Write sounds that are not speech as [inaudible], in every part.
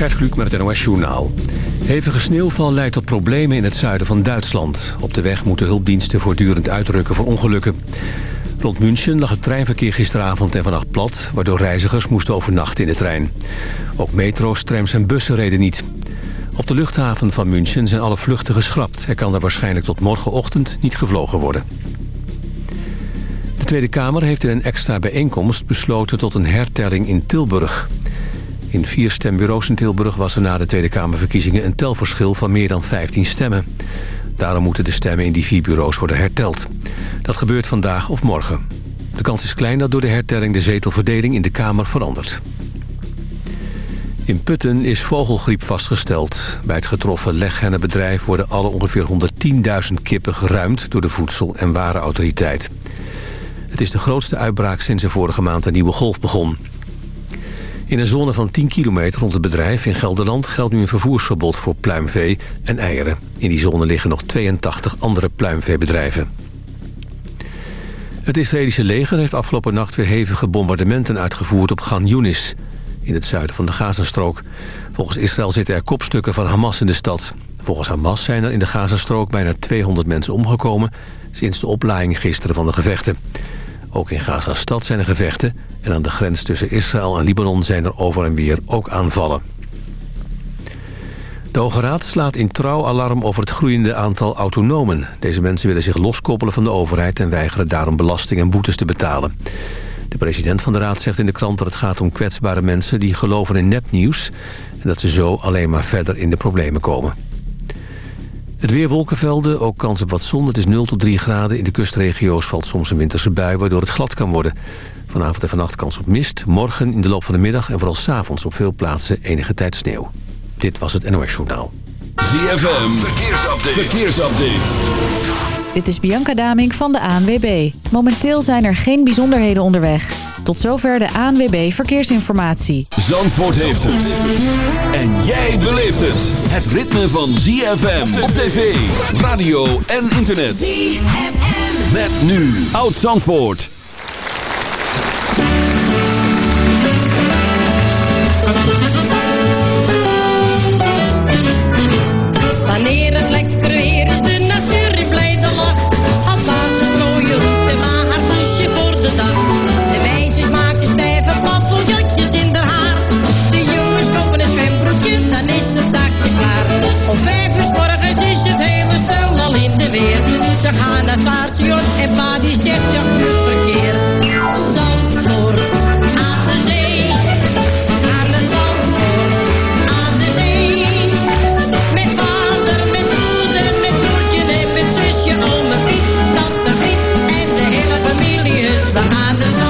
Gert met het NOS Journaal. Hevige sneeuwval leidt tot problemen in het zuiden van Duitsland. Op de weg moeten hulpdiensten voortdurend uitrukken voor ongelukken. Rond München lag het treinverkeer gisteravond en vannacht plat... waardoor reizigers moesten overnachten in de trein. Ook metro's, trams en bussen reden niet. Op de luchthaven van München zijn alle vluchten geschrapt. Er kan er waarschijnlijk tot morgenochtend niet gevlogen worden. De Tweede Kamer heeft in een extra bijeenkomst besloten tot een hertelling in Tilburg. In vier stembureaus in Tilburg was er na de Tweede Kamerverkiezingen een telverschil van meer dan 15 stemmen. Daarom moeten de stemmen in die vier bureaus worden herteld. Dat gebeurt vandaag of morgen. De kans is klein dat door de hertelling de zetelverdeling in de Kamer verandert. In Putten is vogelgriep vastgesteld. Bij het getroffen leghennenbedrijf worden alle ongeveer 110.000 kippen geruimd... door de Voedsel- en Warenautoriteit. Het is de grootste uitbraak sinds er vorige maand een nieuwe golf begon. In een zone van 10 kilometer rond het bedrijf in Gelderland... geldt nu een vervoersverbod voor pluimvee en eieren. In die zone liggen nog 82 andere pluimveebedrijven. Het Israëlische leger heeft afgelopen nacht weer hevige bombardementen uitgevoerd op Gan Yunis... in het zuiden van de Gazastrook. Volgens Israël zitten er kopstukken van Hamas in de stad. Volgens Hamas zijn er in de Gazastrook bijna 200 mensen omgekomen... sinds de oplaaiing gisteren van de gevechten. Ook in Gaza-stad zijn er gevechten... en aan de grens tussen Israël en Libanon zijn er over en weer ook aanvallen. De Hoge Raad slaat in trouw alarm over het groeiende aantal autonomen. Deze mensen willen zich loskoppelen van de overheid... en weigeren daarom belasting en boetes te betalen. De president van de Raad zegt in de krant dat het gaat om kwetsbare mensen... die geloven in nepnieuws en dat ze zo alleen maar verder in de problemen komen. Het weer wolkenvelden, ook kans op wat zon. Het is 0 tot 3 graden. In de kustregio's valt soms een winterse bui... waardoor het glad kan worden. Vanavond en vannacht kans op mist. Morgen in de loop van de middag en vooral s'avonds op veel plaatsen enige tijd sneeuw. Dit was het NOS Journaal. ZFM, verkeersupdate. verkeersupdate. Dit is Bianca Daming van de ANWB. Momenteel zijn er geen bijzonderheden onderweg. Tot zover de ANWB Verkeersinformatie. Zandvoort heeft het. En jij beleeft het. Het ritme van ZFM op tv, radio en internet. ZFM. Met nu Oud Zandvoort. Ze gaan naar het station en pa die zegt ja, goed verkeer. Zandvoort, aan de zee. Aan de Zandvoort, aan de zee. Met vader, met moeder, met broertje en met zusje, ome Piet, tante Griet en de hele familie is we aan de Zandvoort,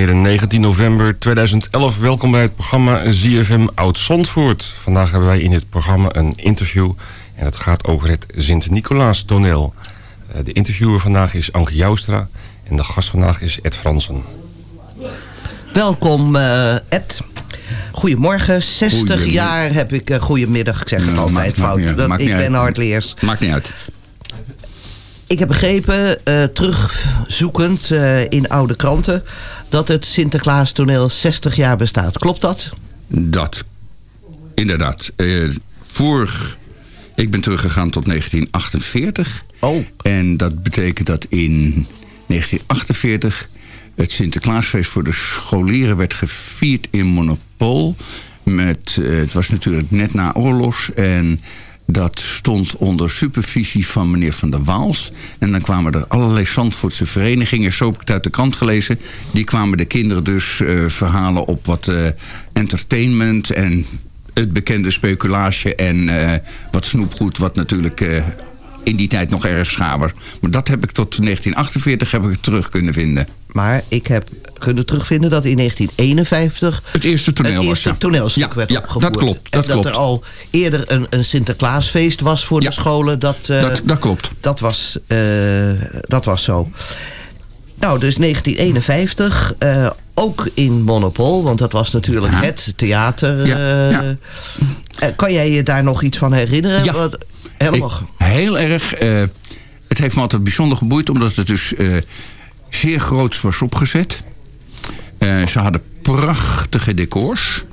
heren, 19 november 2011. Welkom bij het programma ZFM Oud Zandvoort. Vandaag hebben wij in dit programma een interview. En het gaat over het Sint-Nicolaas toneel. Eh, De interviewer vandaag is Anke Joustra. En de gast vandaag is Ed Fransen. Welkom eh, Ed. Goedemorgen, 60 Goedemiddag. jaar heb ik... eh, goedemiddag, ik zeg het Nou, altijd maakt- fout. dat, maakt ik ben hardleers. Maakt niet uit. Ik heb begrepen, eh, terugzoekend eh, in oude kranten... dat het Sinterklaas toneel 60 jaar bestaat. Klopt dat? Dat, inderdaad. Eh, vorig, ik ben teruggegaan tot 1948. Oh. En dat betekent dat in 1948 het Sinterklaasfeest voor de scholieren werd gevierd in Monopol. Met, eh, het was natuurlijk net na oorlogs en dat stond onder supervisie van meneer Van der Waals. En dan kwamen er allerlei Zandvoortse verenigingen, zo heb ik het uit de krant gelezen. Die kwamen de kinderen dus eh, verhalen op wat eh, entertainment en het bekende speculage en eh, wat snoepgoed, wat natuurlijk in die tijd nog erg was. Maar dat heb ik tot 1948 heb ik terug kunnen vinden. Maar ik heb kunnen terugvinden dat in 1951... Het eerste toneel het was, ja. toneelstuk Ja, werd ja, opgevoerd. dat klopt, dat en dat klopt. er al eerder een, een Sinterklaasfeest was voor de scholen. Dat, eh, Dat, dat klopt. dat, was, eh, dat was zo. Nou, dus 1951, eh, ook in Monopol, want dat was natuurlijk Ja. het theater. Ja, ja. kan jij je daar nog iets van herinneren? Ja. Wat- helemaal. Ik- heel erg. het heeft me altijd bijzonder geboeid, omdat het dus zeer groots was opgezet. Eh, ze hadden prachtige decors.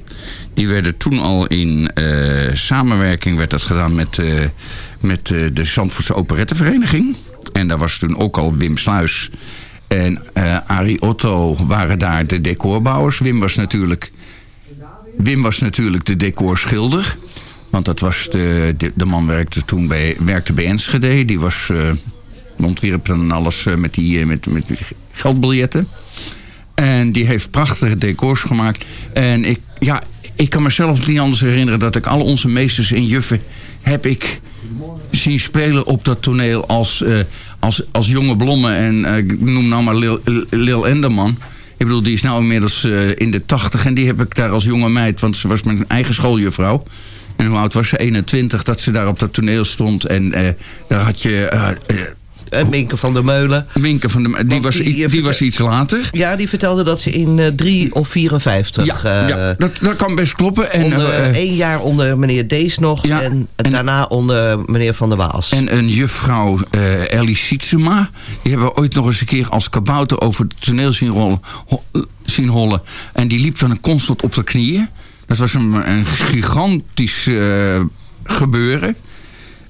Die werden toen al in eh, samenwerking werd dat gedaan met, eh, met de Zandvoortse Operettevereniging. En daar was toen ook al Wim Sluis en Arie Otto waren daar de decorbouwers. Wim was natuurlijk Wim was natuurlijk de decorschilder. Want dat was de, de, de man werkte toen bij, werkte bij Enschede. Die was ontwierp en alles met, die, met, met die geldbiljetten. En die heeft prachtige decors gemaakt. En ik, ja, ik kan mezelf niet anders herinneren... dat ik al onze meesters en juffen heb ik zien spelen op dat toneel als, eh, als, als jonge blommen. En eh, ik noem nou maar Lil, Lil Enderman. Ik bedoel, die is nou inmiddels eh, in de tachtig. En die heb ik daar als jonge meid, want ze was mijn eigen schooljuffrouw. En hoe oud was ze? 21, dat ze daar op dat toneel stond. En eh, daar had je... eh, eh, Minke van der Meulen. Minke van de... Die, Want was, die, eh, die was iets later. Ja, die vertelde dat ze in eh 3 of 54... Ja, eh, ja dat, dat kan best kloppen. En, onder, eh, één jaar onder meneer Dees nog Ja, en, en- daarna onder meneer Van der Waals. En een juffrouw eh Ellie Sietsema. Die hebben we ooit nog eens een keer als kabouter over het toneel zien, rollen, eh, zien hollen. En die liep dan constant op de knieën. Dat was een, een gigantisch eh, gebeuren.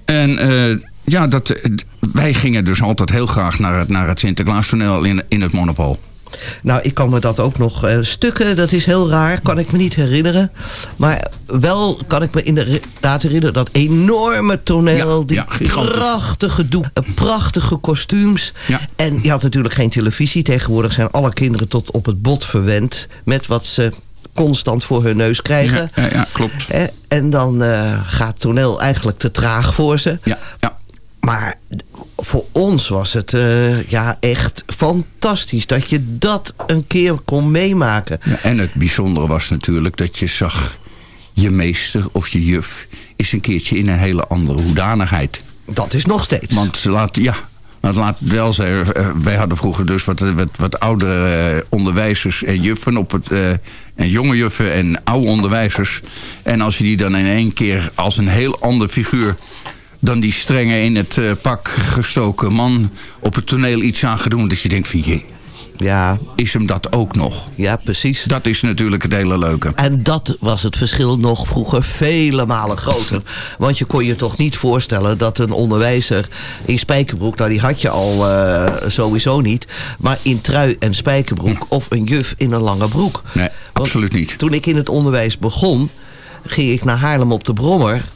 En eh, ja, dat, eh, wij gingen dus altijd heel graag naar het, naar het Sinterklaastoneel in, in het Monopol. Nou, ik kan me dat ook nog eh, stukken, dat is heel raar, kan ik me niet herinneren. Maar wel kan ik me inderdaad herinneren dat enorme toneel, Ja, die ja, prachtige doek, eh, prachtige kostuums. Ja. En je had natuurlijk geen televisie. Tegenwoordig zijn alle kinderen tot op het bot verwend met wat ze constant voor hun neus krijgen. Ja, ja, ja, klopt. En dan eh, gaat toneel eigenlijk te traag voor ze. Ja, ja. Maar voor ons was het eh, ja, echt fantastisch dat je dat een keer kon meemaken. Ja, en het bijzondere was natuurlijk dat je zag... je meester of je juf is een keertje in een hele andere hoedanigheid. Dat is nog steeds. Want laat, ja, want laat wel zeggen, eh, wij hadden vroeger dus wat, wat, wat oude eh, onderwijzers en juffen op het, en jonge juffen en oude onderwijzers. En als je die dan in één keer als een heel ander figuur dan die strenge in het eh, pak gestoken man op het toneel iets aan doen, dat je denkt van je, ja, is hem dat ook nog? ja, precies. Dat is natuurlijk het hele leuke. En dat was het verschil nog vroeger vele malen groter. Want je kon je toch niet voorstellen dat een onderwijzer in spijkerbroek... nou die had je al eh, sowieso niet... maar in trui en spijkerbroek of een juf in een lange broek. Nee, Want absoluut niet. Toen ik in het onderwijs begon, ging ik naar Haarlem op de Brommer...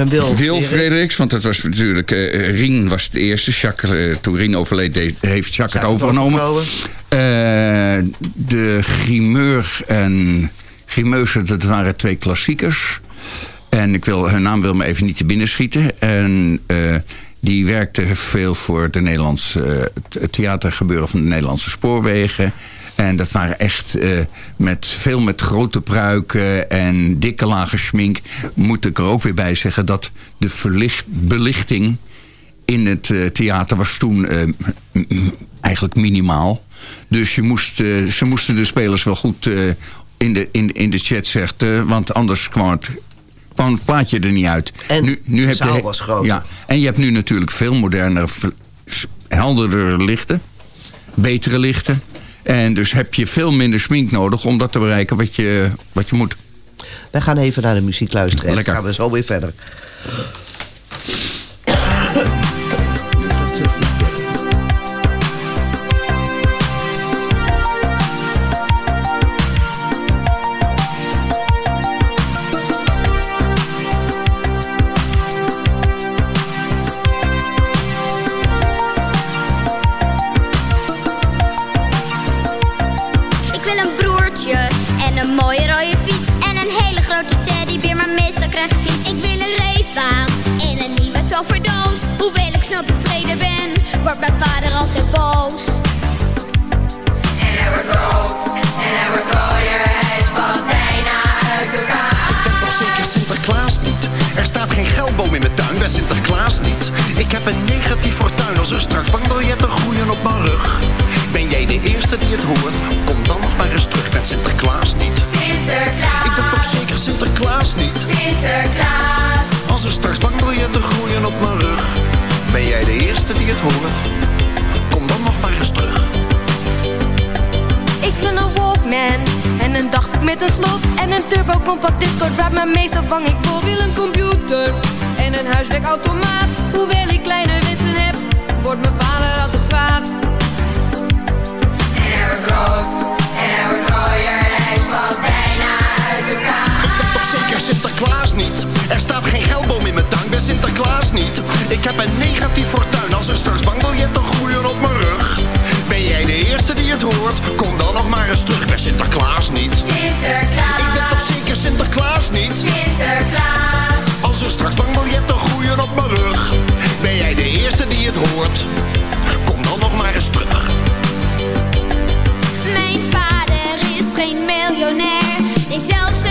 En Wil, Wil Frederiks. Want dat was natuurlijk, eh Rien was de eerste. Jacques, eh, toen Rien overleed, deed- heeft Jacques het overgenomen. De grimeur en grimeuze, dat waren twee klassiekers. En ik wil, hun naam wil me even niet te binnen schieten. En die werkte veel voor de Nederlandse, eh, het theatergebeuren van de Nederlandse spoorwegen. En dat waren echt eh, met, veel met grote pruiken en dikke lage schmink. Moet ik er ook weer bij zeggen dat de verlicht, belichting in het eh, theater was toen eigenlijk minimaal. Dus je moest, ze moesten de spelers wel goed in, de, in, in de chat zeggen. want anders kwam het, kwam het plaatje er niet uit. En de heb zaal je, was groter. Ja, en je hebt nu natuurlijk veel moderner, v- s- helderder lichten. Betere lichten. En dus heb je veel minder smink nodig om dat te bereiken wat je, wat je moet. Wij gaan even naar de muziek luisteren. En dan gaan we zo weer verder. Snel tevreden ben, wordt mijn vader altijd boos En hij wordt rood, en hij wordt rooier Hij spat bijna uit elkaar toch zeker Sinterklaas niet? Er staat geen geldboom in mijn tuin, bij Sinterklaas niet. Ik heb een negatief fortuin als er straks bankbiljetten groeien op mijn rug. Ben jij de eerste die het hoort? Kom dan met een slot En een turbo compact discord waar mijn meestal vang ik vol Wil een computer en een huiswerkautomaat Hoewel ik kleine wensen heb, wordt mijn vader altijd kwaad En hij wordt rood, en hij wordt rooier Hij spat bijna uit elkaar Ik ben toch zeker Sinterklaas niet? Er staat geen geldboom in mijn tuin, ben Sinterklaas niet. Ik heb een negatief fortuin als er straks bankbiljetten groeien op mijn rug. Ben jij de eerste die het hoort? Kom dan nog maar eens terug, ben Sinterklaas niet. Sinterklaas Ik ben toch zeker Sinterklaas niet? Sinterklaas Als er straks bankbiljetten groeien op mijn rug. Ben jij de eerste die het hoort? Kom dan nog maar eens terug. Mijn vader is geen miljonair Nee, zelfs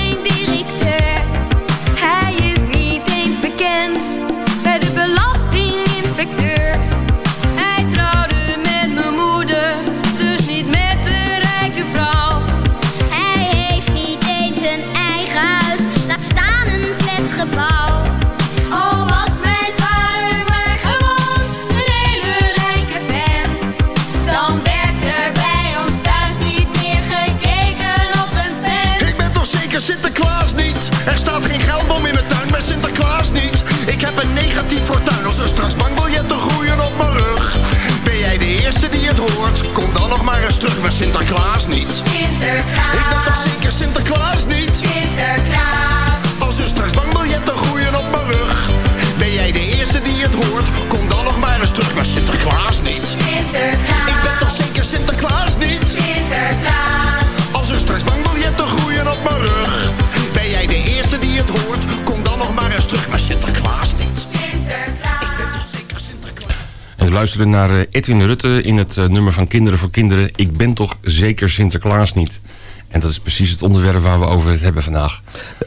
luisteren naar eh, Edwin Rutte in het eh, nummer van Kinderen voor Kinderen. Ik ben toch zeker Sinterklaas niet. En dat is precies het onderwerp waar we over het hebben vandaag.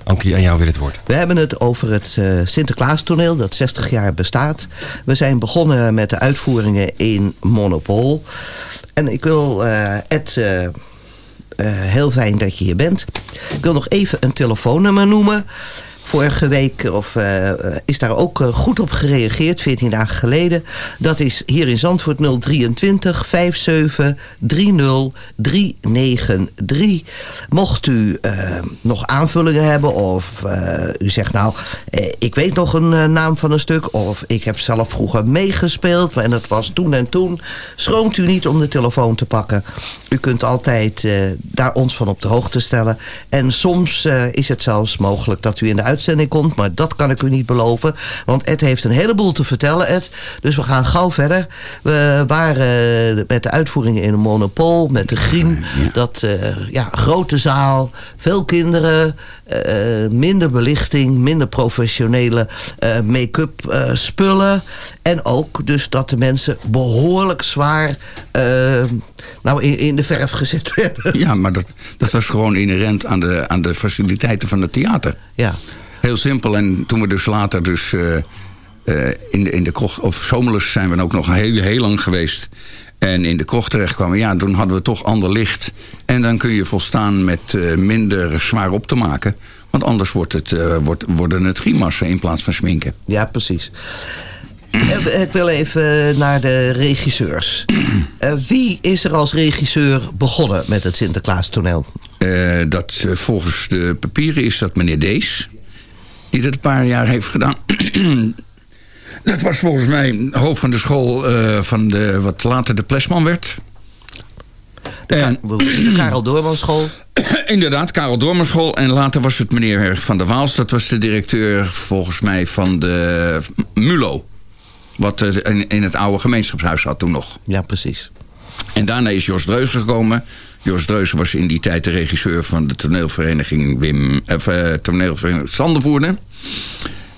Ankie, aan jou weer het woord. We hebben het over het eh Sinterklaastoneel dat 60 jaar bestaat. We zijn begonnen met de uitvoeringen in Monopol. En ik wil Ed... heel fijn dat je hier bent. Ik wil nog even een telefoonnummer noemen. Vorige week of, eh, eh, is daar ook eh, goed op gereageerd, 14 dagen geleden. Dat is hier in Zandvoort 023 57 30 393. Mocht u nog aanvullingen hebben of u zegt nou, ik weet nog een naam van een stuk... of ik heb zelf vroeger meegespeeld en het was toen en toen... schroomt u niet om de telefoon te pakken. U kunt altijd daar ons van op de hoogte stellen. En soms is het zelfs mogelijk dat u in de uitzending komt... maar dat kan ik u niet beloven. Want Ed heeft een heleboel te vertellen, Ed. Dus we gaan gauw verder. We waren eh, met de uitvoeringen in een monopol, met de griem. Dat, eh, ja, grote zaal, veel kinderen... eh, minder belichting, minder professionele make-up spullen. En ook dus dat de mensen behoorlijk zwaar nou, in, in de verf gezet werden. Ja, maar dat, dat was gewoon inherent aan de, aan de faciliteiten van het theater. Ja. Heel simpel. En toen we dus later dus, eh, eh, in, de, in de krocht, of zomerlust zijn we ook nog heel, heel lang geweest. En in de krocht terechtkwamen, ja, toen hadden we toch ander licht. En dan kun je volstaan met eh, minder zwaar op te maken. Want anders wordt het, wordt, worden het grimassen in plaats van sminken. Ja, precies. Ik wil even naar de regisseurs. [clears throat] Wie is er als regisseur begonnen met het Sinterklaas toneel? Dat, volgens de papieren is dat meneer Dees. Die dat een paar jaar heeft gedaan. [clears throat] dat was volgens mij hoofd van de school eh, van de, wat later de Plesman werd. En, De [clears throat] Karel Doorman school. [clears throat] inderdaad, Karel Dormerschool. En later was het meneer Van der Waals. Dat was de directeur volgens mij van de MULO. Wat eh, in, in het oude gemeenschapshuis zat toen nog. Ja, precies. En daarna is Jos Dreuzen gekomen. Jos Dreuzen was in die tijd de regisseur van de toneelvereniging Wim, of, eh, toneelvereniging Sandervoerder.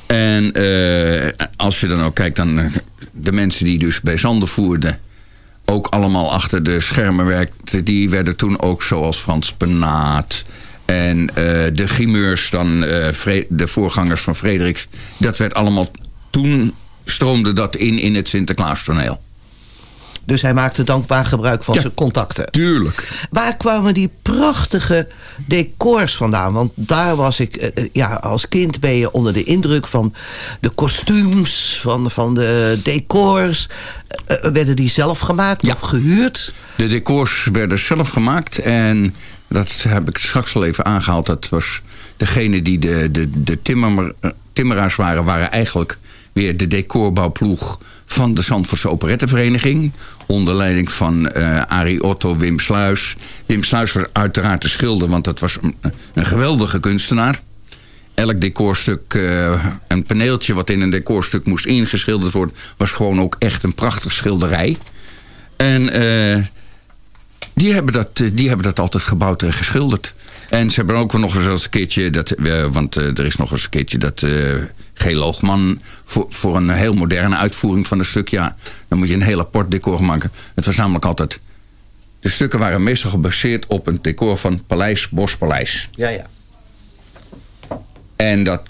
En eh, als je dan ook kijkt dan eh, de mensen die dus bij Zandervoerden ook allemaal achter de schermen werkten, die werden toen ook zoals Frans Penaat en eh, de grimeurs dan, eh, de voorgangers van Frederiks, dat werd allemaal toen stroomde dat in in het Sinterklaastoneel. Dus hij maakte dankbaar gebruik van Ja. zijn contacten. Tuurlijk. Waar kwamen die prachtige decors vandaan? Want daar was ik, eh, eh, ja, als kind ben je onder de indruk van de kostuums, van, van de decors. Eh, werden die zelf gemaakt Ja. of gehuurd? De decors werden zelf gemaakt en dat heb ik straks al even aangehaald. Dat was degene die de, de, de timmer, timmeraars waren, waren eigenlijk weer de decorbouwploeg van de Zandvoortse Operettevereniging. Onder leiding van eh Arie Otto, Wim Sluis. Wim Sluis was uiteraard de schilder, want dat was een, een geweldige kunstenaar. Elk decorstuk, eh, een paneeltje wat in een decorstuk moest ingeschilderd worden... was gewoon ook echt een prachtig schilderij. En eh, die, hebben dat, die hebben dat altijd gebouwd en geschilderd. En ze hebben ook nog eens een keertje... Dat, want er is nog eens een keertje dat G. Loogman... Voor, voor een heel moderne uitvoering van een stuk... ja, dan moet je een heel apart decor maken. Het was namelijk altijd... De stukken waren meestal gebaseerd op een decor van Paleis Bospaleis. Ja, ja. En dat,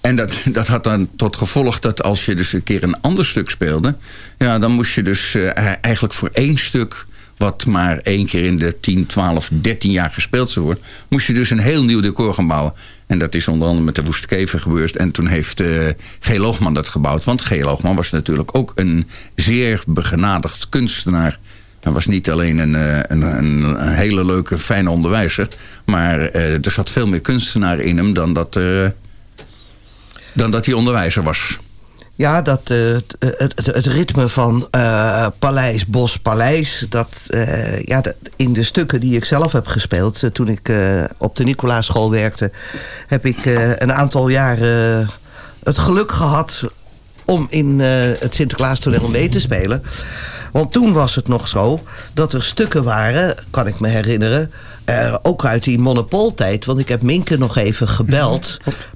en dat, dat had dan tot gevolg dat als je dus een keer een ander stuk speelde... Ja, dan moest je dus eh, eigenlijk voor één stuk... wat maar één keer in de 10, 12, 13 jaar gespeeld zou worden... moest je dus een heel nieuw decor gaan bouwen. En dat is onder andere met de Woeste Kever gebeurd. En toen heeft eh G. Loogman dat gebouwd. Want G. Loogman was natuurlijk ook een zeer begenadigd kunstenaar... Hij was niet alleen een, eh, een, een, hele leuke, fijne onderwijzer... maar eh, er zat veel meer kunstenaar in hem dan dat, dan dat hij onderwijzer was. Ja, dat, eh, het, het, het ritme van eh, Paleis, Bos, Paleis... Dat, eh, ja, dat- in de stukken die ik zelf heb gespeeld... eh, toen ik eh, op de Nicolaaschool werkte... heb ik eh, een aantal jaren het geluk gehad... om in eh, het Sinterklaastoneel mee te spelen. Want toen was het nog zo dat er stukken waren... kan ik me herinneren... eh, ook uit die monopoltijd. Want ik heb Minke nog even gebeld... [laughs]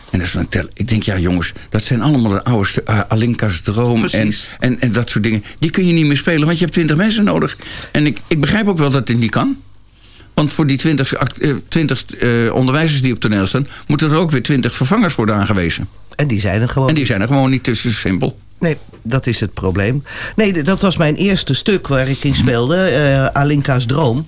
En dat is tel- ik denk, ja jongens, dat zijn allemaal de oude eh, Alinka's Droom en, en, en dat soort dingen. Die kun je niet meer spelen, want je hebt twintig mensen nodig. En ik, ik begrijp ook wel dat dit niet kan. Want voor die twintig eh, 20 eh, onderwijzers die op toneel staan... moeten er ook weer twintig vervangers worden aangewezen. En die zijn er gewoon. En die zijn er gewoon niet tussen simpel. Nee, dat is het probleem. Nee, dat was mijn eerste stuk waar ik in speelde. eh, Alinka's Droom.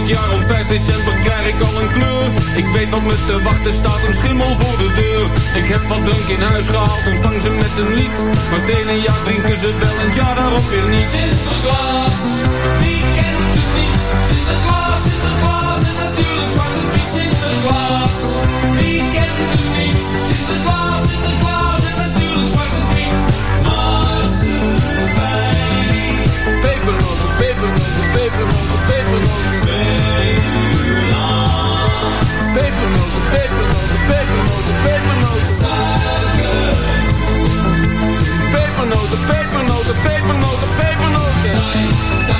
Elk jaar om 5 december krijg ik al een kleur. Ik weet wat me te wachten staat, een schimmel voor de deur. Ik heb wat drank in huis gehaald, ontvang ze met een lied. Maar het ene jaar drinken ze wel en het jaar daarop weer niet. Sinterklaas, wie kent het niet? Sinterklaas, Sinterklaas en natuurlijk Zwarte Piet. Sinterklaas, wie kent het niet? Sinterklaas, Sinterklaas en natuurlijk Zwarte Piet. Marsepein Pepernoten, pepernoten, pepernoten, pepernoten Pepernoten, pepernoten, pepernoten, pepernoten Suiker Pepernoten, pepernoten, pepernoten, pepernoten Dai, dai, dai,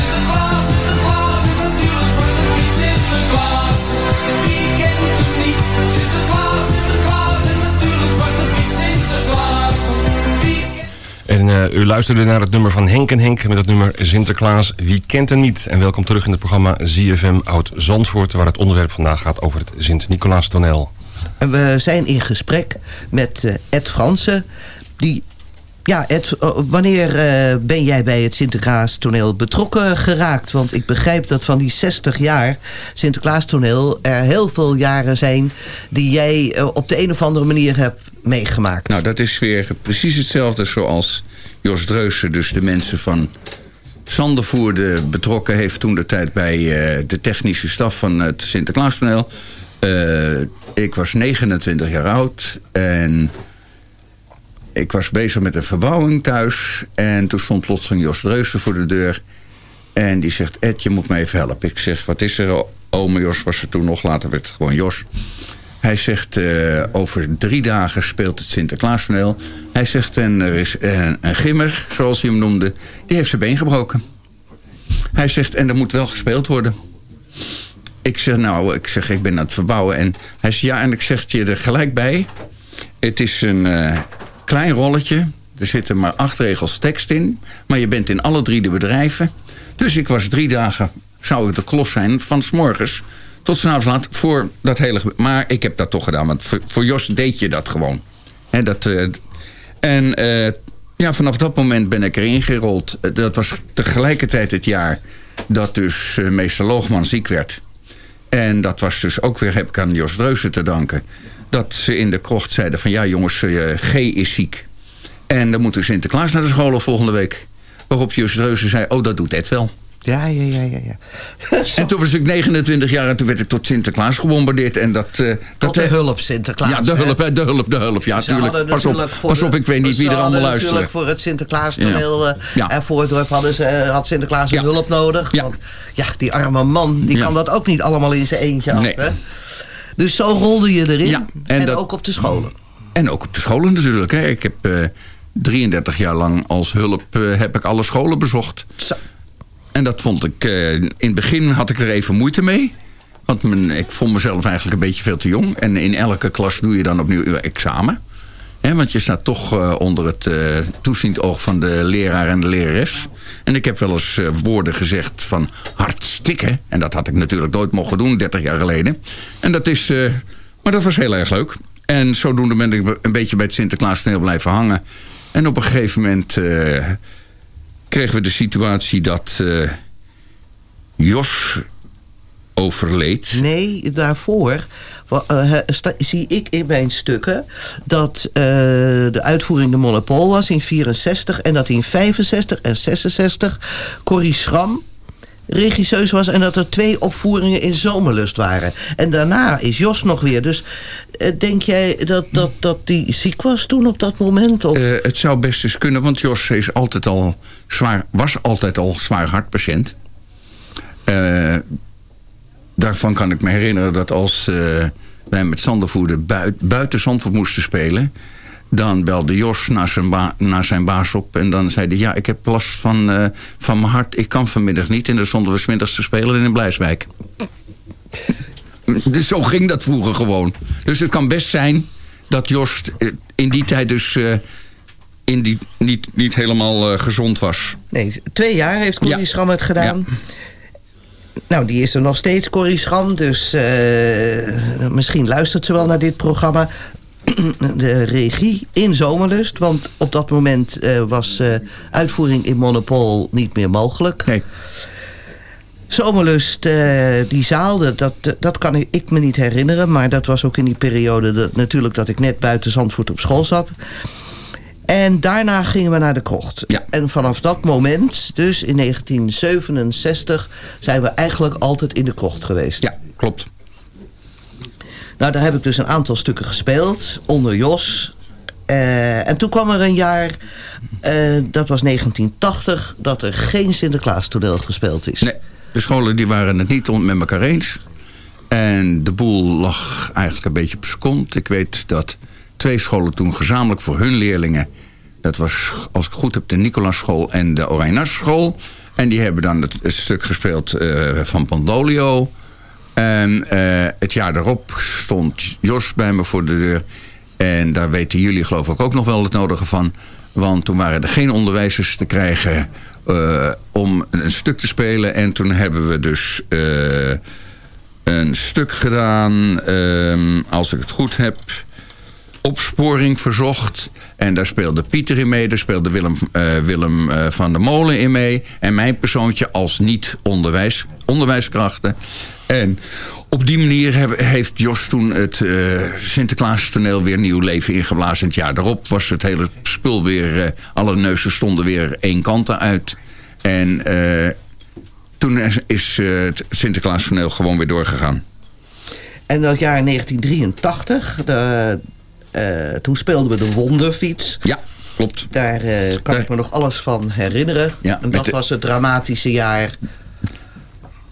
Eh, u luisterde naar het nummer van Henk en Henk met het nummer Sinterklaas. Wie kent hem niet? En welkom terug in het programma ZFM Oud Zandvoort... waar het onderwerp vandaag gaat over het Sint-Nicolaas toneel. En we zijn in gesprek met eh, Ed Fransen. Die, ja, Ed, eh, wanneer ben jij bij het Sinterklaas toneel betrokken geraakt? Want ik begrijp dat van die 60 jaar Sinterklaas toneel er heel veel jaren zijn die jij op de een of andere manier hebt meegemaakt. Nou, dat is weer precies hetzelfde zoals Jos Dreusen, dus de mensen van Zandervoerde betrokken heeft toen de tijd bij eh, de technische staf van het Sinterklaastoneel. Eh ik was 29 jaar oud en ik was bezig met een verbouwing thuis. En toen stond plotseling Jos Dreusen voor de deur. En die zegt, Ed, je moet me even helpen. Ik zeg, wat is er? Ome Jos was er toen nog, later werd het gewoon Jos. Hij zegt, eh, over drie dagen speelt het Sinterklaastoneel. Hij zegt, en er is een, gimmer, zoals hij hem noemde... die heeft zijn been gebroken. Hij zegt, en er moet wel gespeeld worden. Ik zeg, nou, ik zeg, ik ben aan het verbouwen. En hij zegt, ja, en ik zeg je er gelijk bij. Het is een eh, klein rolletje. Er zitten maar acht regels tekst in. Maar je bent in alle drie de bedrijven. Dus ik was drie dagen, zou ik de klos zijn, van s morgens tot s'avonds laat voor dat hele... Maar ik heb dat toch gedaan, want voor, Jos deed je dat gewoon. Hè, dat, eh, en eh, ja, vanaf dat moment ben ik erin gerold. Eh, Dat was tegelijkertijd het jaar dat dus eh, meester Loogman ziek werd. En dat was dus ook weer, heb ik aan Jos Dreuzen te danken... dat ze in de krocht zeiden van... ja jongens, eh, G is ziek. En dan moet Sinterklaas naar de scholen volgende week. Waarop Jos Dreuzen zei, oh dat doet Ed wel. Ja, ja, ja, ja. ja. [laughs] En toen was ik 29 jaar en toen werd ik tot Sinterklaas gebombardeerd. En dat, eh, dat de hulp, Sinterklaas. Ja, de hulp, hè, de hulp, de hulp. Ja, tuurlijk. Pas op, pas op, ik weet niet wie er allemaal luisteren. Natuurlijk voor het Sinterklaas toneel Ja. eh, Ja. en voor het dorp hadden ze, eh, had Sinterklaas Ja. hulp nodig. Ja. Want ja, die arme man, die kan dat ook niet allemaal in zijn eentje af. Nee. Hè? Dus zo rolde je erin. En en dat- ook op de scholen. En ook op de scholen natuurlijk. Hè. Ik heb eh, 33 jaar lang als hulp eh, heb ik alle scholen bezocht. Zo. En dat vond ik... eh, in het begin had ik er even moeite mee. Want ik vond mezelf eigenlijk een beetje veel te jong. En in elke klas doe je dan opnieuw je examen. Hè, want je staat toch eh, onder het eh, toeziend oog van de leraar en de lerares. En ik heb wel eens woorden gezegd van hartstikke. En dat had ik natuurlijk nooit mogen doen, 30 jaar geleden. En dat is... maar dat was heel erg leuk. En zodoende ben ik een beetje bij het Sinterklaas blijven hangen. En op een gegeven moment kregen we de situatie dat eh, Jos overleed. Nee, daarvoor eh, zie ik in mijn stukken dat eh, de uitvoering de Monopol was in 64 en dat in 65 en 66 Corrie Schram regisseus was en dat er twee opvoeringen in Zomerlust waren. En daarna is Jos nog weer. Dus eh, denk jij dat, dat, dat die ziek was toen op dat moment? Of? Eh, het zou best eens kunnen, want Jos is altijd al zwaar, was altijd al zwaar hartpatiënt. Eh, daarvan kan ik me herinneren dat als wij met Zandervoerder buit, buiten Zandvoort moesten spelen... dan belde Jos naar zijn, naar zijn baas op en dan zei hij... ja, ik heb last van, eh, van mijn hart, ik kan vanmiddag niet. En dan stonden we te spelen in Blijswijk. [laughs] Dus zo ging dat vroeger gewoon. Dus het kan best zijn dat Jos eh, in die tijd dus eh, in die, niet, niet helemaal gezond was. Nee, twee jaar heeft Corrie Ja. Schram het gedaan. Nou, die is er nog steeds, Corrie Schram. Dus misschien luistert ze wel naar dit programma. [clears throat] De regie in Zomerlust. Want op dat moment eh, was eh, uitvoering in Monopol niet meer mogelijk. Nee. Zomerlust, eh, die zaal, dat- dat, dat kan ik, ik me niet herinneren. Maar dat was ook in die periode dat, natuurlijk dat ik net buiten Zandvoort op school zat. En daarna gingen we naar de krocht. Ja. En vanaf dat moment, dus in 1967, zijn we eigenlijk altijd in de krocht geweest. Ja, klopt. Nou, daar heb ik dus een aantal stukken gespeeld, onder Jos. Eh, en toen kwam er een jaar, eh, dat was 1980, dat er geen Sinterklaas toneel gespeeld is. Nee, de scholen die waren het niet met elkaar eens. En de boel lag eigenlijk een beetje op zijn. Ik weet dat twee scholen toen gezamenlijk voor hun leerlingen... dat was, als ik goed heb, de Nicolasschool en de Orijnasschool... en die hebben dan het, het stuk gespeeld eh, van Pandolio... En eh, het jaar daarop stond Jos bij me voor de deur. En daar weten jullie geloof ik ook nog wel het nodige van. Want toen waren er geen onderwijzers te krijgen eh, om een stuk te spelen. En toen hebben we dus eh, een stuk gedaan, ehm, als ik het goed heb... Opsporing verzocht. En daar speelde Pieter in mee. Daar speelde Willem, eh, Willem eh, van der Molen in mee. En mijn persoontje als niet-onderwijs onderwijskrachten. En op die manier heeft Jos toen het eh Sinterklaas toneel weer nieuw leven ingeblazen. Het jaar daarop was het hele spul weer... alle neuzen stonden weer één kant uit. En toen is- het Sinterklaas toneel gewoon weer doorgegaan. En dat jaar 1983, de, eh, toen speelden we de Wonderfiets. Ja, klopt. Daar eh, kan Daar- ik me nog alles van herinneren. Ja, en dat de- was het dramatische jaar.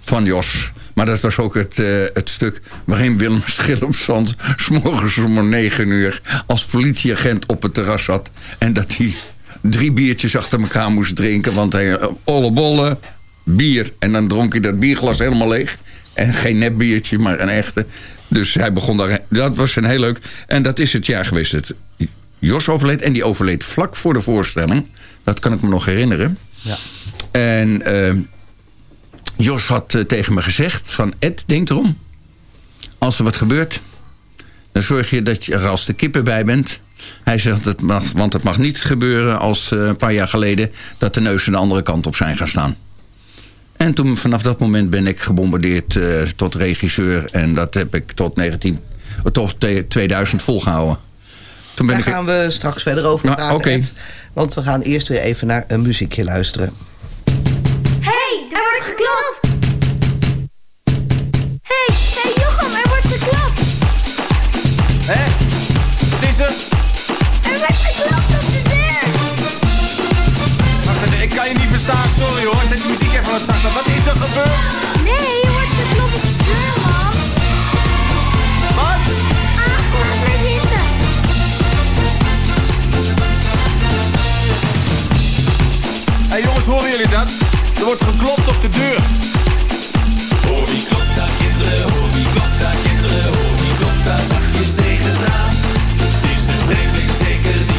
van Jos. Maar dat was ook het, eh, het stuk waarin Willem Schillemsand... s'morgens om negen uur als politieagent op het terras zat... en dat hij drie biertjes achter elkaar moest drinken... want hij olle bolle, bier. En dan dronk hij dat bierglas helemaal leeg. En geen nepbiertje, maar een echte. Dus hij begon daar... Dat was een heel leuk... En dat is het jaar geweest. Het, Jos overleed en die overleed vlak voor de voorstelling. Dat kan ik me nog herinneren. Ja. En... eh, Jos had eh, tegen me gezegd van Ed, denk erom. Als er wat gebeurt, dan zorg je dat je er als de kippen bij bent. Hij zegt, het mag, want het mag niet gebeuren als eh, een paar jaar geleden... dat de neuzen de andere kant op zijn gaan staan. En toen, vanaf dat moment ben ik gebombardeerd eh, tot regisseur. En dat heb ik tot, 19, tot 2000 volgehouden. Toen ben Daar ik, gaan we straks verder over Nou, praten. Ed. Want we gaan eerst weer even naar een muziekje luisteren. hey, er wordt geklopt! hey, hey Jochem, er wordt geklopt! Hé? Wat is? Er hoor. Zet die muziek even wat zachter. Wat is er gebeurd? Nee, er wordt geklopt op de deur, man! Wat? Eens maar zitten! Hé hey, jongens, horen jullie dat? Er wordt geklopt op de deur. Hoor wie klopt daar kinderen, hoor wie klopt daar kinderen, hoor wie klopt daar zachtjes tegenaan. Het is een vreemdeling zeker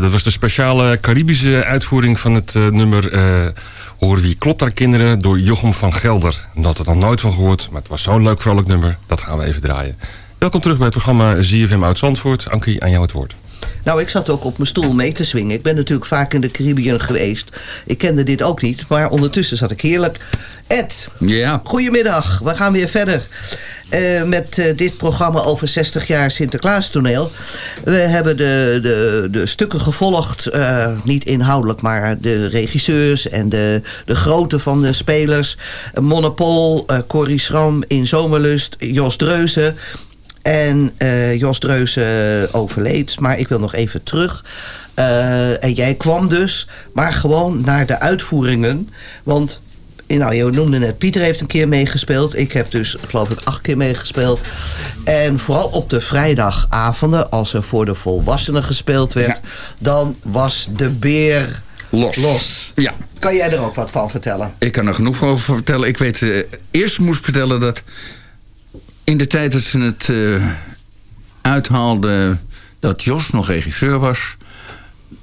dat was de speciale Caribische uitvoering van het eh, nummer eh Hoor wie klopt daar kinderen door Jochem van Gelder. Dat had er nog nooit van gehoord, maar het was zo'n leuk vrolijk nummer. Dat gaan we even draaien. Welkom terug bij het programma ZFM uit Zandvoort. Ankie, aan jou het woord. Nou, ik zat ook op mijn stoel mee te swingen. Ik ben natuurlijk vaak in de Caribbean geweest. Ik kende dit ook niet, maar ondertussen zat ik heerlijk. Ed, Ja. goedemiddag. We gaan weer verder eh, met eh, dit programma over 60 jaar Sinterklaas toneel. We hebben de, de, de stukken gevolgd, eh, niet inhoudelijk, maar de regisseurs en de, de grootte van de spelers. Monopol, Corrie Schram in Zomerlust, Jos Dreuzen. En Jos Dreuzen overleed, maar ik wil nog even terug. En jij kwam dus, maar gewoon naar de uitvoeringen. Want, nou, je noemde net, Pieter heeft een keer meegespeeld. Ik heb dus, geloof ik, acht keer meegespeeld. En vooral op de vrijdagavonden, als er voor de volwassenen gespeeld werd... dan was de beer Los. los. Ja. Kan jij er ook wat van vertellen? Ik kan er genoeg over vertellen. Ik weet, eh, eerst moest vertellen dat in de tijd dat ze het eh, uithaalden dat Jos nog regisseur was,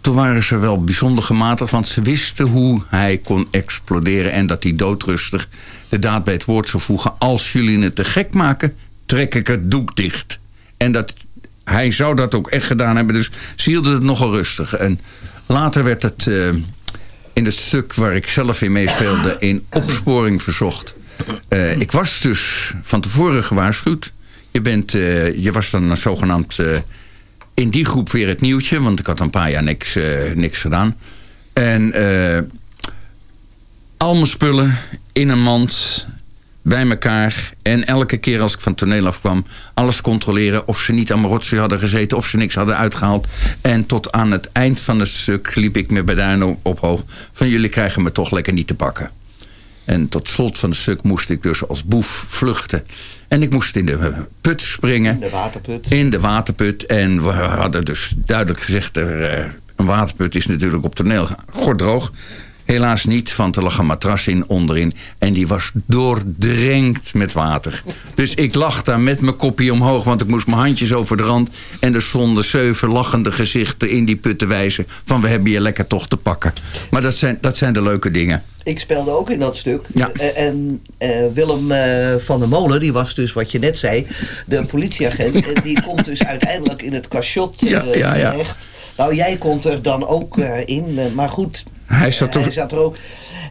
toen waren ze wel bijzonder gematigd, want ze wisten hoe hij kon exploderen en dat hij doodrustig de daad bij het woord zou voegen. Als jullie het te gek maken, trek ik het doek dicht. En dat, hij zou dat ook echt gedaan hebben, dus ze hielden het nogal rustig. En later werd het eh, in het stuk waar ik zelf in meespeelde in opsporing verzocht. Eh, ik was dus van tevoren gewaarschuwd. Je, bent, eh, je was dan zogenaamd eh, in die groep weer het nieuwtje. Want ik had een paar jaar niks, eh, niks gedaan. En eh, al mijn spullen in een mand bij elkaar. En elke keer als ik van toneel afkwam... alles controleren of ze niet aan mijn rotzooi hadden gezeten... of ze niks hadden uitgehaald. En tot aan het eind van het stuk liep ik met bij duin op, op hoog... van jullie krijgen me toch lekker niet te pakken. En tot slot van het stuk moest ik dus als boef vluchten. En ik moest in de put springen. De waterput. In de waterput. En we hadden dus duidelijk gezegd... Er, eh, een waterput is natuurlijk op toneel gordroog. Helaas niet, want er lag een matras in onderin. En die was doordrenkt met water. Dus ik lag daar met mijn kopje omhoog. Want ik moest mijn handjes over de rand. En er stonden zeven lachende gezichten in die put te wijzen. Van we hebben je lekker toch te pakken. Maar dat zijn, dat zijn de leuke dingen. Ik speelde ook in dat stuk. Ja. Eh, En eh, Willem eh, van der Molen, die was dus wat je net zei, de politieagent. en die komt dus uiteindelijk in het cachot Ja, ja. terecht. Nou, jij komt er dan ook in, maar goed. Hij zat er- hij zat er ook.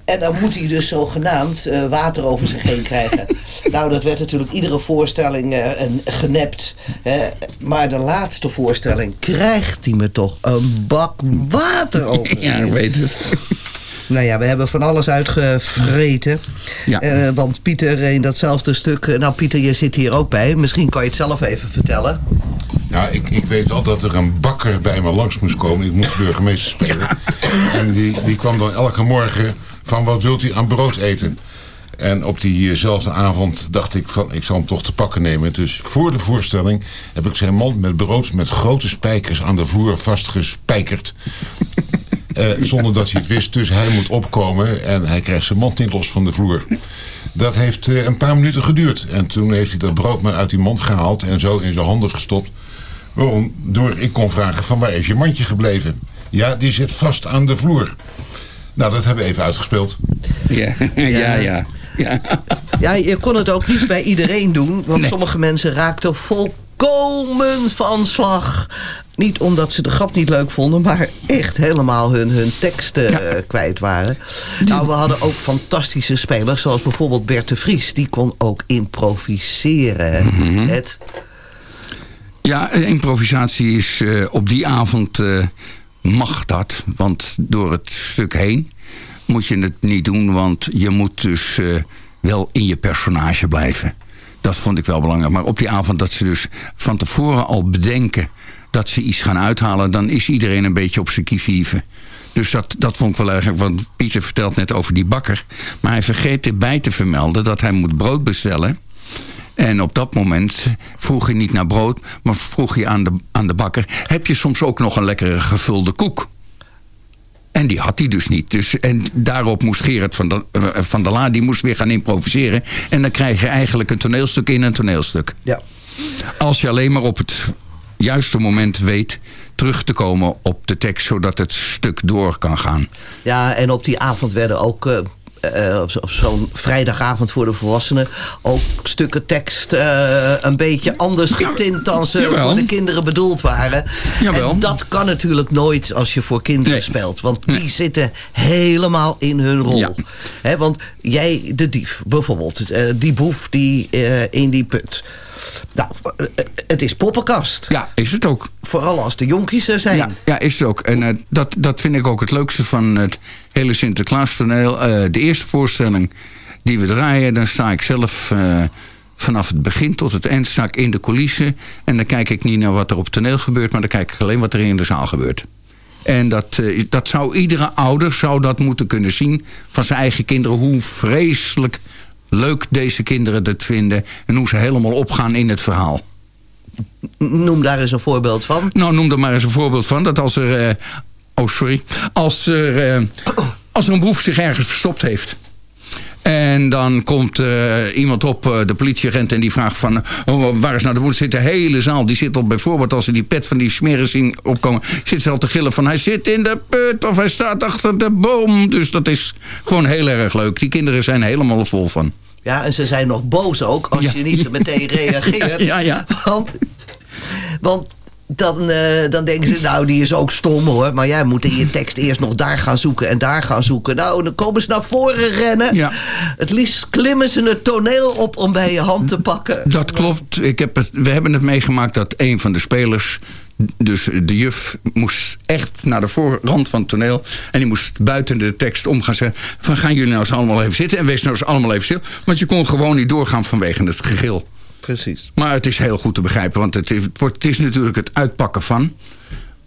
En dan moet hij dus zogenaamd eh, water over zich heen krijgen. [laughs] nou, dat werd natuurlijk iedere voorstelling eh, een, genept. Hè. Maar de laatste voorstelling krijgt hij me toch een bak water over [laughs] Ja, ik weet het. Nou ja, we hebben van alles uitgevreten. Ja. Eh, want Pieter in datzelfde stuk... eh, Nou Pieter, je zit hier ook bij. Misschien kan je het zelf even vertellen. Ja, ik, ik weet wel dat er een bakker bij me langs moest komen. Ik moest burgemeester spelen. En die, die kwam dan elke morgen van wat wilt u aan brood eten? En op diezelfde avond dacht ik van ik zal hem toch te pakken nemen. Dus voor de voorstelling heb ik zijn mand met brood met grote spijkers aan de vloer vastgespijkerd. Eh, zonder dat hij het wist. Dus hij moet opkomen en hij krijgt zijn mand niet los van de vloer. Dat heeft eh, een paar minuten geduurd. En toen heeft hij dat brood maar uit die mand gehaald en zo in zijn handen gestopt. Waardoor ik kon vragen van waar is je mandje gebleven? Ja, die zit vast aan de vloer. Nou, dat hebben we even uitgespeeld. Ja, [laughs] ja, ja. ja. Ja, je kon het ook niet bij iedereen doen. Want sommige mensen raakten volkomen van slag. Niet omdat ze de grap niet leuk vonden, maar echt helemaal hun, hun teksten eh, kwijt waren. Nou, we hadden ook fantastische spelers, zoals bijvoorbeeld Bert de Vries. Die kon ook improviseren. Mhm. Het, Ja, eh, improvisatie is eh, op die avond mag dat. Want door het stuk heen moet je het niet doen. Want je moet dus wel in je personage blijven. Dat vond ik wel belangrijk. Maar op die avond dat ze dus van tevoren al bedenken dat ze iets gaan uithalen... dan is iedereen een beetje op zijn kievieven. Dus dat, dat vond ik wel erg. Want Pieter vertelt net over die bakker. Maar hij vergeet erbij te vermelden dat hij moet brood bestellen... En op dat moment vroeg je niet naar brood, maar vroeg je aan de, aan de bakker... heb je soms ook nog een lekkere gevulde koek? En die had hij dus niet. Dus, en daarop moest Gerard van der, eh, van der Laar, die moest weer gaan improviseren. En dan krijg je eigenlijk een toneelstuk in een toneelstuk. Ja. Als je alleen maar op het juiste moment weet terug te komen op de tekst... zodat het stuk door kan gaan. Ja, en op die avond werden ook... eh, eh, op, zo- op zo'n vrijdagavond voor de volwassenen... ook stukken tekst eh, een beetje anders getint dan ze Jawel. voor de kinderen bedoeld waren. Jawel. En dat kan natuurlijk nooit als je voor kinderen speelt. Want die zitten helemaal in hun rol. Hè, want jij, de dief bijvoorbeeld, die boef die in die put... Nou, eh, het is poppenkast. Ja, is het ook. Vooral als de jonkies er zijn. Ja, ja is het ook. En eh, dat, dat vind ik ook het leukste van het hele Sinterklaas toneel. Eh, de eerste voorstelling die we draaien, dan sta ik zelf eh, vanaf het begin tot het eind sta ik in de coulissen. En dan kijk ik niet naar wat er op het toneel gebeurt, maar dan kijk ik alleen wat er in de zaal gebeurt. En dat, eh, dat zou iedere ouder zou dat moeten kunnen zien van zijn eigen kinderen. Hoe vreselijk leuk deze kinderen het vinden. En hoe ze helemaal opgaan in het verhaal. Noem daar eens een voorbeeld van. Nou, noem er maar eens een voorbeeld van. Dat als er... eh, oh, sorry. Als er, eh, als er een boef zich ergens verstopt heeft... En dan komt eh, iemand op, de politieagent, en die vraagt van... oh, waar is nou de boef? Zit de hele zaal, die zit al bijvoorbeeld... als ze die pet van die smeren zien opkomen... zit ze al te gillen van hij zit in de put of hij staat achter de boom. Dus dat is gewoon heel erg leuk. Die kinderen zijn helemaal vol van. Ja, en ze zijn nog boos ook als je niet [laughs] meteen reageert. Ja, ja. Want, want dan, eh, dan denken ze, nou, die is ook stom hoor. Maar jij moet in je tekst eerst nog daar gaan zoeken en daar gaan zoeken. Nou, dan komen ze naar voren rennen. Ja. Het liefst klimmen ze het toneel op om bij je hand te pakken. Dat klopt. Ik heb het, we hebben het meegemaakt dat een van de spelers... Dus de juf moest echt naar de voorrand van het toneel. En die moest buiten de tekst om gaan zeggen... van gaan jullie nou eens allemaal even zitten... en wees nou eens allemaal even stil. Want je kon gewoon niet doorgaan vanwege het gegil. Precies. Maar het is heel goed te begrijpen. Want het is, het wordt, het is natuurlijk het uitpakken van...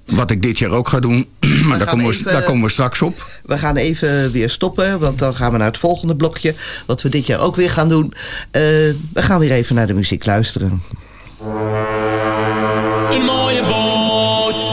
wat ik dit jaar ook ga doen. [clears throat] maar daar komen, we, even- daar komen we straks op. We gaan even weer stoppen, want dan gaan we naar het volgende blokje. Wat we dit jaar ook weer gaan doen. Eh, we gaan weer even naar de muziek luisteren.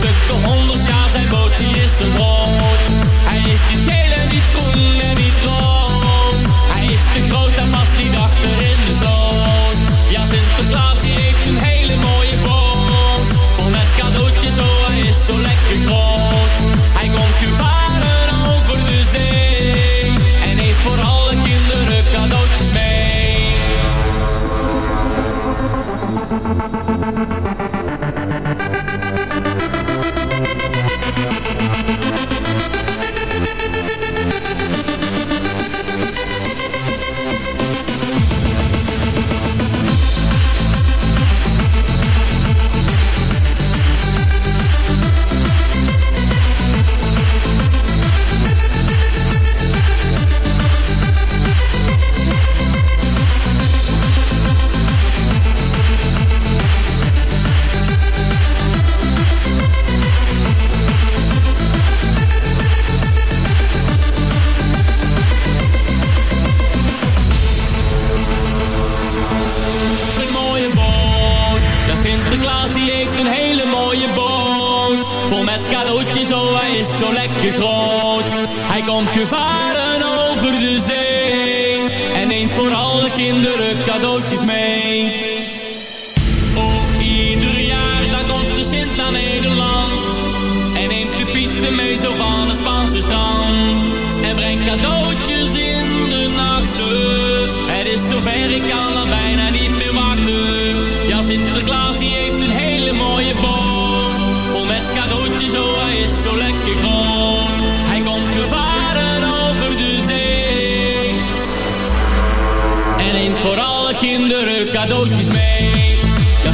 Een stuk de honderd jaar zijn boot, die is zo groot. Hij is niet geel en niet groen en niet rood. Hij is te groot en past niet achter in de sloot. Ja, Sinterklaas die heeft een hele mooie boot. Vol met cadeautjes, oh hij is zo lekker groot. Hij komt gevaren over de zee. En heeft voor alle kinderen cadeautjes mee.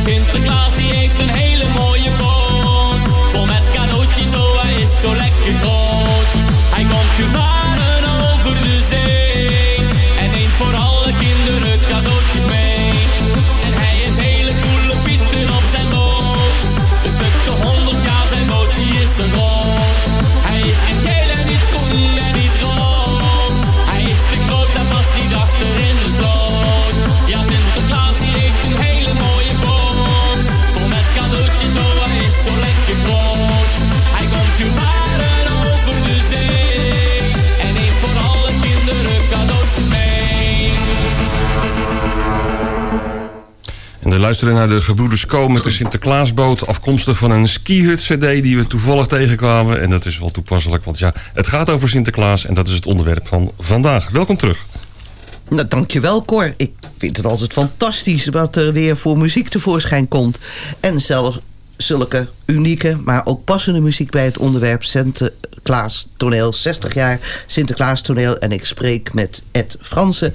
Sinterklaas die heeft een hele luisteren naar de Gebroeders Co met de Sinterklaasboot... afkomstig van een skihut-cd die we toevallig tegenkwamen. En dat is wel toepasselijk, want ja, het gaat over Sinterklaas... en dat is het onderwerp van vandaag. Welkom terug. Nou, dankjewel Cor. Ik vind het altijd fantastisch wat er weer voor muziek tevoorschijn komt. En zelfs zulke unieke, maar ook passende muziek bij het onderwerp Sinterklaas toneel. 60 jaar Sinterklaas toneel. En ik spreek met Ed Fransen.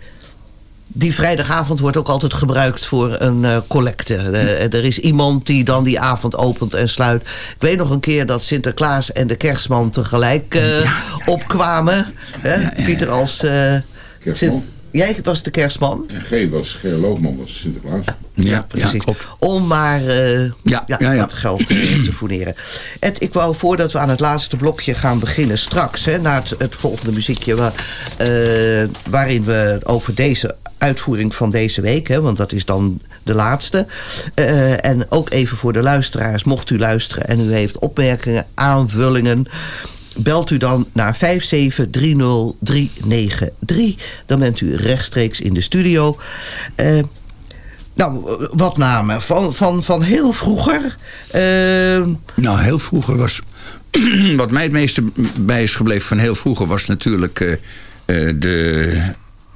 die vrijdagavond wordt ook altijd gebruikt voor een eh, collecte. Eh, er is iemand die dan die avond opent en sluit. Ik weet nog een keer dat Sinterklaas en de kerstman tegelijk eh, opkwamen. Hè? Pieter als... eh, Sint- Jij was de kerstman? En G was, G. Loogman was Sinterklaas. Ja, precies. Om maar eh, ja, wat geld eh, te fourneren. Ed, ik wou voordat we aan het laatste blokje gaan beginnen straks... Hè, naar het, het volgende muziekje... Waar, eh, waarin we over deze uitvoering van deze week... Hè, want dat is dan de laatste. eh, en ook even voor de luisteraars, mocht u luisteren... en u heeft opmerkingen, aanvullingen belt u dan naar 5730393. Dan bent u rechtstreeks in de studio. Eh, nou, wat namen? Van, van, van heel vroeger? Eh, Nou, heel vroeger was... [clears throat] wat mij het meeste bij is gebleven van heel vroeger... was natuurlijk eh, de